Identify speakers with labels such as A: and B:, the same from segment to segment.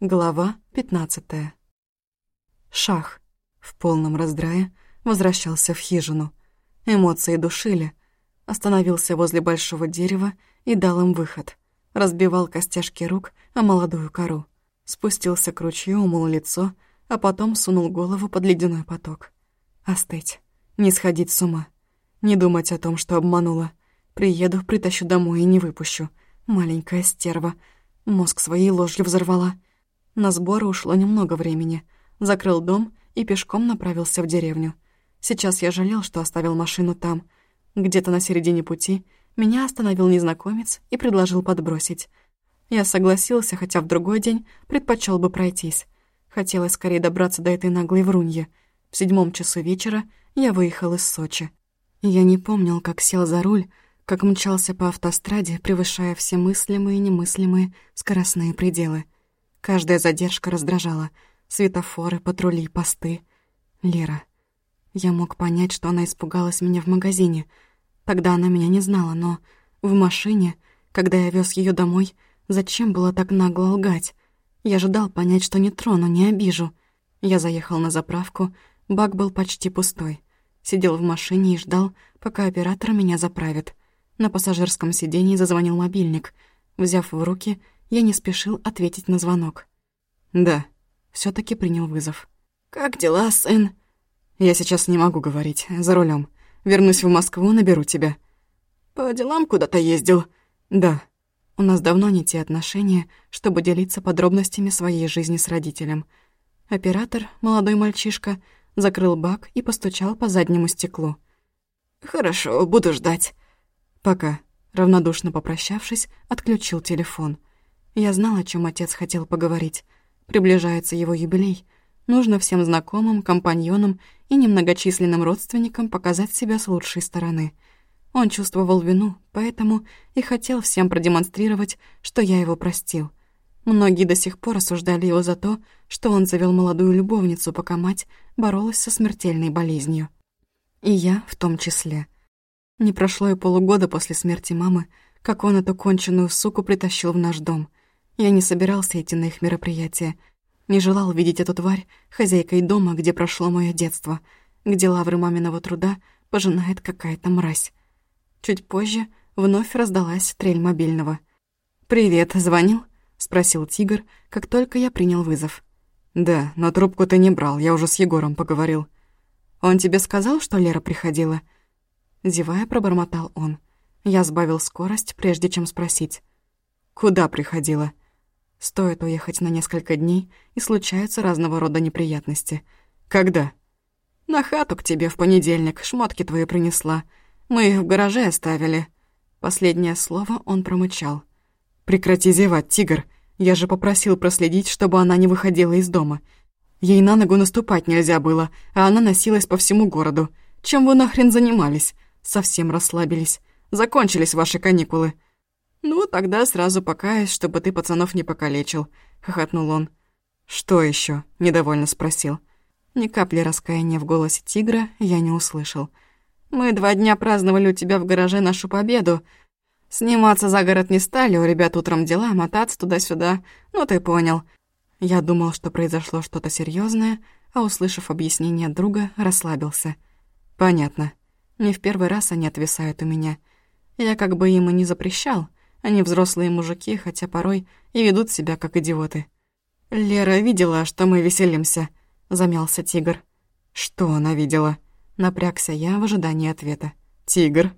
A: Глава 15. Шах в полном раздрае возвращался в хижину. Эмоции душили. Остановился возле большого дерева и дал им выход. Разбивал костяшки рук о молодую кору. Спустился к ручью, умыл лицо, а потом сунул голову под ледяной поток. Остыть. Не сходить с ума. Не думать о том, что обманула. Приеду, притащу домой и не выпущу. Маленькая стерва. Мозг своей ложью взорвала — на сборы ушло немного времени. Закрыл дом и пешком направился в деревню. Сейчас я жалел, что оставил машину там. Где-то на середине пути меня остановил незнакомец и предложил подбросить. Я согласился, хотя в другой день предпочел бы пройтись. Хотелось скорее добраться до этой наглой вруньи. В седьмом часу вечера я выехал из Сочи. Я не помнил, как сел за руль, как мчался по автостраде, превышая все мыслимые и немыслимые скоростные пределы — Каждая задержка раздражала. Светофоры, патрули, посты. Лера. Я мог понять, что она испугалась меня в магазине. Тогда она меня не знала, но в машине, когда я вез ее домой, зачем было так нагло лгать? Я ждал понять, что не трону, не обижу. Я заехал на заправку, бак был почти пустой. Сидел в машине и ждал, пока оператор меня заправит. На пассажирском сиденье зазвонил мобильник. Взяв в руки, я не спешил ответить на звонок. «Да», все таки принял вызов. «Как дела, сын?» «Я сейчас не могу говорить, за рулем. Вернусь в Москву, наберу тебя». «По делам куда-то ездил?» «Да». У нас давно не те отношения, чтобы делиться подробностями своей жизни с родителем. Оператор, молодой мальчишка, закрыл бак и постучал по заднему стеклу. «Хорошо, буду ждать». «Пока». Равнодушно попрощавшись, отключил телефон. Я знал, о чем отец хотел поговорить. Приближается его юбилей. Нужно всем знакомым, компаньонам и немногочисленным родственникам показать себя с лучшей стороны. Он чувствовал вину, поэтому и хотел всем продемонстрировать, что я его простил. Многие до сих пор осуждали его за то, что он завел молодую любовницу, пока мать боролась со смертельной болезнью. И я в том числе. Не прошло и полугода после смерти мамы, как он эту конченую суку притащил в наш дом — я не собирался идти на их мероприятие. Не желал видеть эту тварь хозяйкой дома, где прошло мое детство, где лавры маминого труда пожинает какая-то мразь. Чуть позже вновь раздалась трель мобильного. «Привет, звонил?» — спросил Тигр, как только я принял вызов. «Да, но трубку ты не брал, я уже с Егором поговорил». «Он тебе сказал, что Лера приходила?» Зевая, пробормотал он. Я сбавил скорость, прежде чем спросить. «Куда приходила?» Стоит уехать на несколько дней, и случаются разного рода неприятности. Когда? На хату к тебе в понедельник шмотки твои принесла. Мы их в гараже оставили. Последнее слово он промычал. Прекрати зевать, тигр. Я же попросил проследить, чтобы она не выходила из дома. Ей на ногу наступать нельзя было, а она носилась по всему городу. Чем вы нахрен занимались? Совсем расслабились. Закончились ваши каникулы. «Ну, тогда сразу покаюсь, чтобы ты пацанов не покалечил», — хохотнул он. «Что еще? недовольно спросил. Ни капли раскаяния в голосе тигра я не услышал. «Мы два дня праздновали у тебя в гараже нашу победу. Сниматься за город не стали, у ребят утром дела, мотаться туда-сюда. Ну, ты понял». Я думал, что произошло что-то серьезное, а, услышав объяснение друга, расслабился. «Понятно. Не в первый раз они отвисают у меня. Я как бы им и не запрещал». Они взрослые мужики, хотя порой и ведут себя как идиоты. «Лера видела, что мы веселимся», — замялся тигр. «Что она видела?» Напрягся я в ожидании ответа. «Тигр?»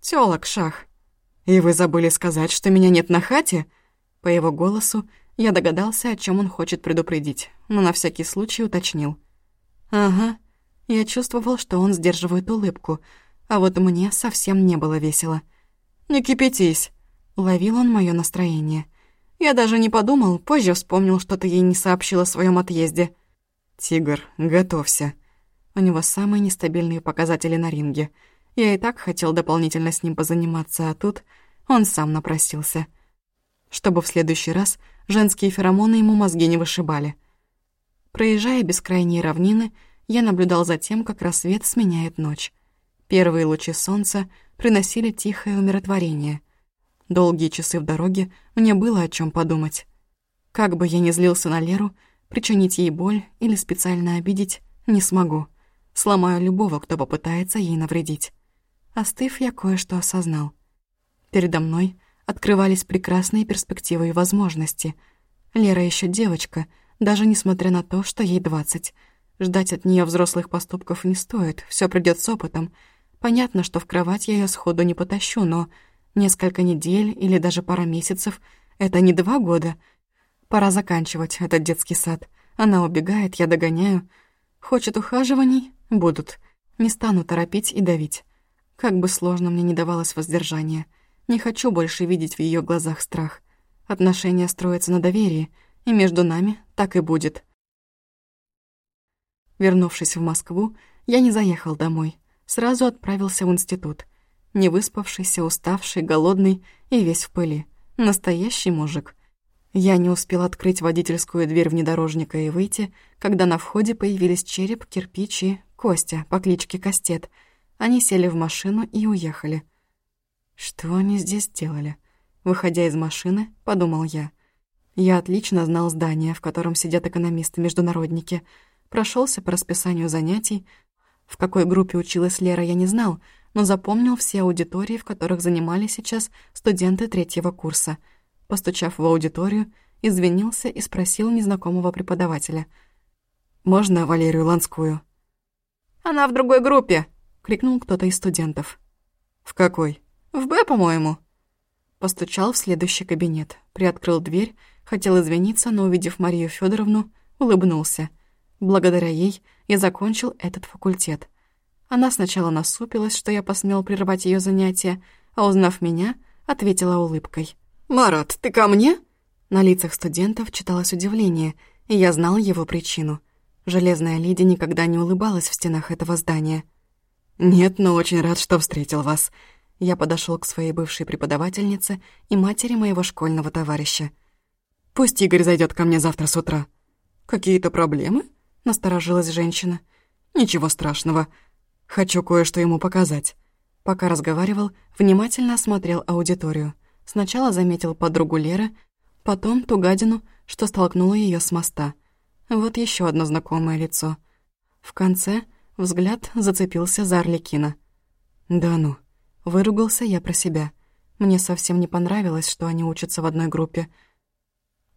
A: «Тёлок, шах». «И вы забыли сказать, что меня нет на хате?» По его голосу я догадался, о чем он хочет предупредить, но на всякий случай уточнил. «Ага». Я чувствовал, что он сдерживает улыбку, а вот мне совсем не было весело. «Не кипятись», Ловил он моё настроение. Я даже не подумал, позже вспомнил, что ты ей не сообщил о своём отъезде. «Тигр, готовься». У него самые нестабильные показатели на ринге. Я и так хотел дополнительно с ним позаниматься, а тут он сам напросился. Чтобы в следующий раз женские феромоны ему мозги не вышибали. Проезжая бескрайние равнины, я наблюдал за тем, как рассвет сменяет ночь. Первые лучи солнца приносили тихое умиротворение. Долгие часы в дороге мне было о чем подумать. Как бы я ни злился на Леру, причинить ей боль или специально обидеть не смогу. Сломаю любого, кто попытается ей навредить. Остыв, я кое-что осознал. Передо мной открывались прекрасные перспективы и возможности. Лера еще девочка, даже несмотря на то, что ей двадцать. Ждать от нее взрослых поступков не стоит, все придет с опытом. Понятно, что в кровать я ее сходу не потащу, но несколько недель или даже пара месяцев — это не два года. Пора заканчивать этот детский сад. Она убегает, я догоняю. Хочет ухаживаний — будут. Не стану торопить и давить. Как бы сложно мне не давалось воздержание. Не хочу больше видеть в ее глазах страх. Отношения строятся на доверии, и между нами так и будет. Вернувшись в Москву, я не заехал домой. Сразу отправился в институт. Не выспавшийся, уставший, голодный и весь в пыли. Настоящий мужик. Я не успел открыть водительскую дверь внедорожника и выйти, когда на входе появились череп, кирпич и Костя по кличке Кастет. Они сели в машину и уехали. Что они здесь делали? Выходя из машины, подумал я. Я отлично знал здание, в котором сидят экономисты-международники — прошелся по расписанию занятий. В какой группе училась Лера, я не знал, но запомнил все аудитории, в которых занимались сейчас студенты третьего курса. Постучав в аудиторию, извинился и спросил незнакомого преподавателя. «Можно Валерию Ланскую?» «Она в другой группе!» — крикнул кто-то из студентов. «В какой?» «В Б, по-моему». Постучал в следующий кабинет, приоткрыл дверь, хотел извиниться, но, увидев Марию Федоровну, улыбнулся — Благодаря ей я закончил этот факультет. Она сначала насупилась, что я посмел прервать ее занятия, а узнав меня, ответила улыбкой. «Марат, ты ко мне?» На лицах студентов читалось удивление, и я знал его причину. Железная леди никогда не улыбалась в стенах этого здания. «Нет, но очень рад, что встретил вас». Я подошел к своей бывшей преподавательнице и матери моего школьного товарища. «Пусть Игорь зайдет ко мне завтра с утра». «Какие-то проблемы?» — насторожилась женщина. «Ничего страшного. Хочу кое-что ему показать». Пока разговаривал, внимательно осмотрел аудиторию. Сначала заметил подругу Леры, потом ту гадину, что столкнула ее с моста. Вот еще одно знакомое лицо. В конце взгляд зацепился за Орликина. «Да ну». Выругался я про себя. Мне совсем не понравилось, что они учатся в одной группе.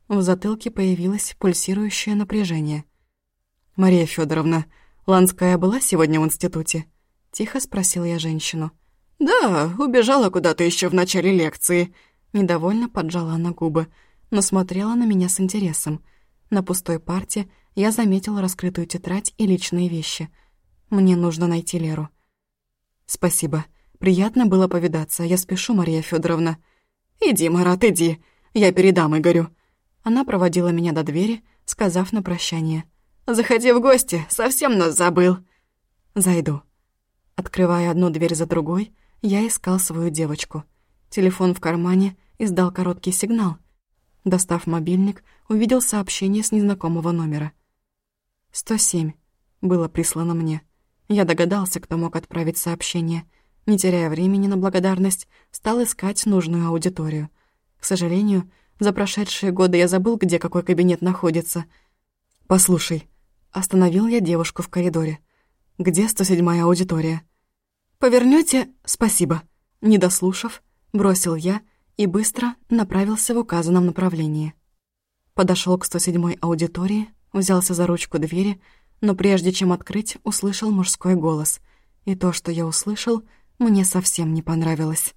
A: В затылке появилось пульсирующее напряжение — «Мария Федоровна, Ланская была сегодня в институте?» Тихо спросил я женщину. «Да, убежала куда-то еще в начале лекции». Недовольно поджала она губы, но смотрела на меня с интересом. На пустой парте я заметила раскрытую тетрадь и личные вещи. Мне нужно найти Леру. «Спасибо. Приятно было повидаться. Я спешу, Мария Федоровна. «Иди, Марат, иди. Я передам Игорю». Она проводила меня до двери, сказав на прощание — Заходи в гости, совсем нас забыл». «Зайду». Открывая одну дверь за другой, я искал свою девочку. Телефон в кармане издал короткий сигнал. Достав мобильник, увидел сообщение с незнакомого номера. «107» было прислано мне. Я догадался, кто мог отправить сообщение. Не теряя времени на благодарность, стал искать нужную аудиторию. К сожалению, за прошедшие годы я забыл, где какой кабинет находится. «Послушай», Остановил я девушку в коридоре. «Где 107-я аудитория?» «Повернёте? Спасибо». Не дослушав, бросил я и быстро направился в указанном направлении. Подошёл к 107-й аудитории, взялся за ручку двери, но прежде чем открыть, услышал мужской голос. И то, что я услышал, мне совсем не понравилось.